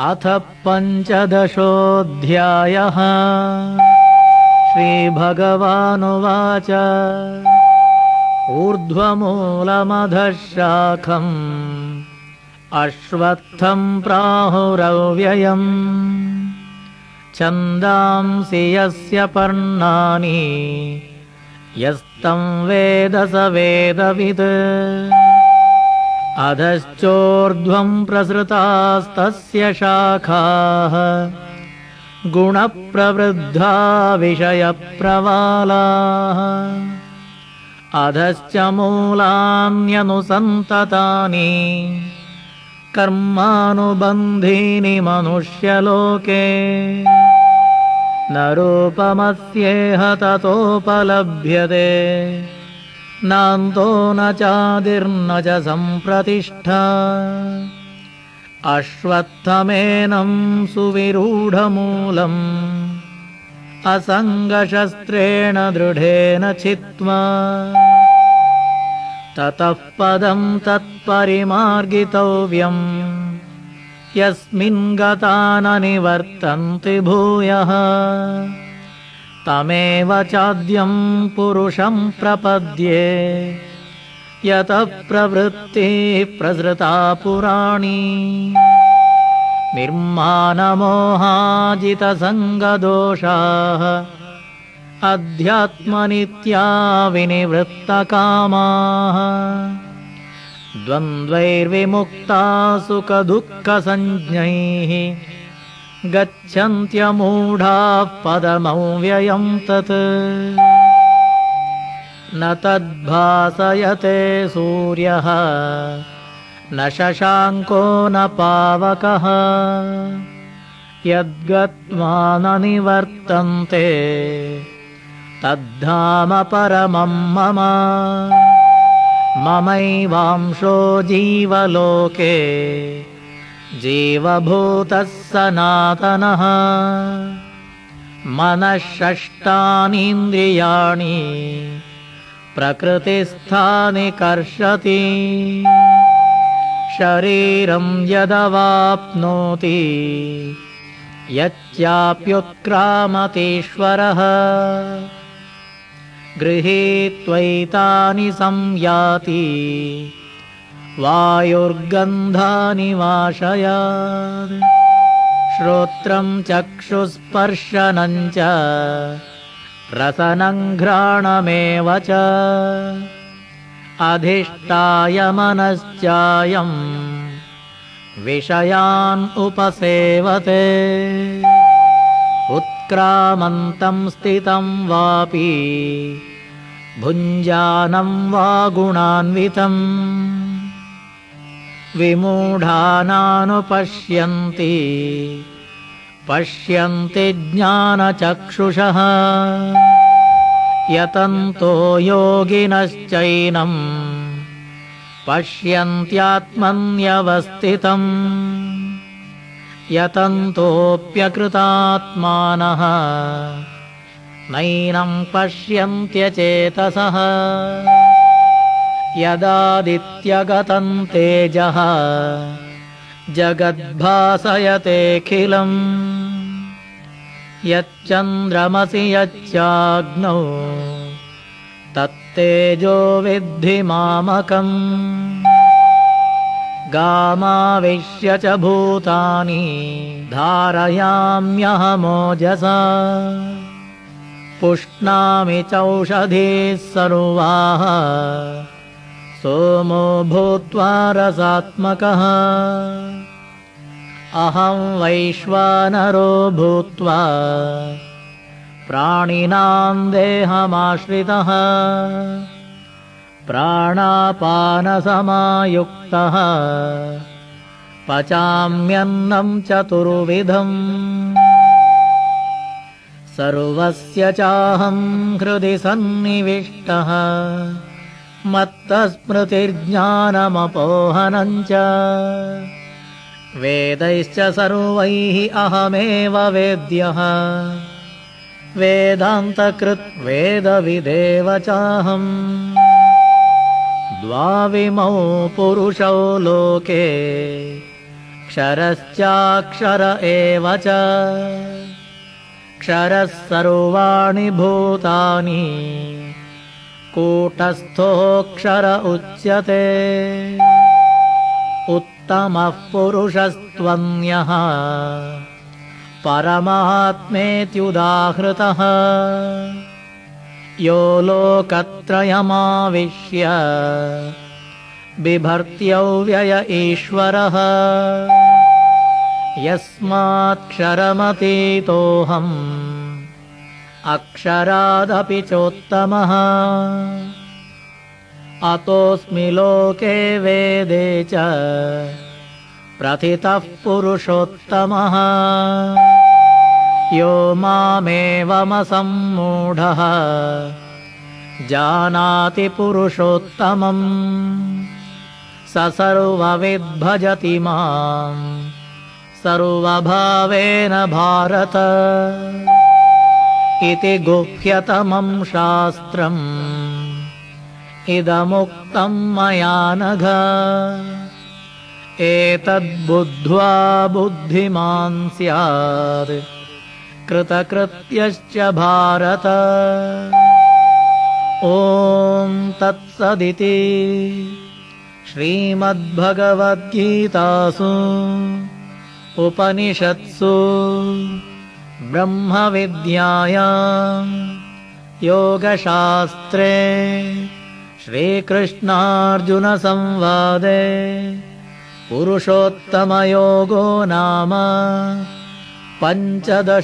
अथ पञ्चदशोऽध्यायः। श्रीभगवानुवाच। ऊर्ध्वमूलमधः शाखम् अश्वत्थम् प्राहुरव्ययम्। छन्दांसि यस्य पर्णानि। यस्तम् वेद स वेदवित् अधश्चोर्ध्वम् प्रसृतास्तस्य शाखाः। गुणप्रवृद्धा विषयप्रवालाः अधश्च मूलान्यनुसन्ततानि। कर्मानुबन्धीनि मनुष्यलोके। न रूपमस्येह ततोपलभ्यते नान्तो न चादिर्न च सम्प्रतिष्ठा। अश्वत्थमेनं सुविरूढमूलम्। असङ्गशस्त्रेण दृढेन छित्त्वा ततः पदं तत्परिमार्गितव्यम्। यस्मिन् गता न निवर्तन्ति भूयः तमेव चाद्यं पुरुषं प्रपद्ये। यतः प्रवृत्तिः प्रसृता पुराणी। निर्मानमोहाजितसङ्गदोषाः अध्यात्मनित्या विनिवृत्तकामाः द्वन्द्वैर्विमुक्ता सुखदुःखसञ्ज्ञैः गच्छन्त्यमूढाः पदमव्ययम् तत्। न तद्भासयते सूर्यः न शशाङ्को न पावकः। यद्गत्वा न निवर्तन्ते तद्धाम परमं मम। ममैवांशो जीवलोके जीवभूतः सनातनः। मनःषष्टानीन्द्रियाणि प्रकृतिस्थानि कर्षति। शरीरं यदवाप्नोति यच्चाप्युत्क्रामतीश्वरः। गृहीत्वैतानि संयाति वायुर्गन्धानि वाशयात् श्रोत्रं चक्षुस्पर्शनं च रसनङ्घ्राणमेव च। अधिष्ठाय मनश्चायम् विषयान् उपसेवते। उत्क्रामन्तं स्थितं वापि भुञ्जानं वा गुणान्वितम् विमूढानानुपश्यन्ति। पश्यन्ति ज्ञानचक्षुषः। यतन्तो योगिनश्चैनम् पश्यन्त्यात्मन्यवस्थितम् यतन्तोऽप्यकृतात्मानः। नैनं पश्यन्त्यचेतसः यदादित्यगतं तेजः जगद्भासयतेऽखिलम् यच्चन्द्रमसि यच्चाग्नौ तत्तेजो विद्धि मामकम्। गामाविश्य च भूतानि धारयाम्यहमोजसा। पुष्णामि चौषधीः सर्वाः सोमो भूत्वा रसात्मकः। अहं वैश्वानरो भूत्वा प्राणिनां देहमाश्रितः। प्राणापानसमायुक्तः। पचाम्यन्नं चतुर्विधम्। सर्वस्य चाहं हृदि सन्निविष्टः मत्तस्मृतिर्ज्ञानमपोहनं च वेदैश्च सर्वैः अहमेव वेद्यः। वेदान्तकृत् वेदविदेव चाहम् द्वाविमौ पुरुषौ लोके क्षरश्चाक्षर एव च। क्षरः सर्वाणि भूतानि कूटस्थोऽक्षर उच्यते। उत्तमः पुरुषस्त्वन्यः परमात्मेत्युदाहृतः। यो लोकत्रयमाविश्य बिभर्त्यव्यय ईश्वरः। यस्मात्क्षरमतीतोऽहम् अक्षरादपि चोत्तमः। अतोऽस्मि लोके वेदे च प्रथितः पुरुषोत्तमः। यो मामेवमसम्मूढः। जानाति पुरुषोत्तमम्। स सर्वविद्भजति माम्। सर्वभावेन भारत इति गुह्यतमम् शास्त्रम् इदमुक्तम् मया नघ। एतद्बुद्ध्वा बुद्धिमान् स्यात्। कृतकृत्यश्च भारत। ॐ तत्सदिति। श्रीमद्भगवद्गीतासु। उपनिषत्सु ब्रह्मविद्याया योगशास्त्रे श्रीकृष्णार्जुनसंवादे पुरुषोत्तमयोगो नाम पञ्चदशोऽध्यायः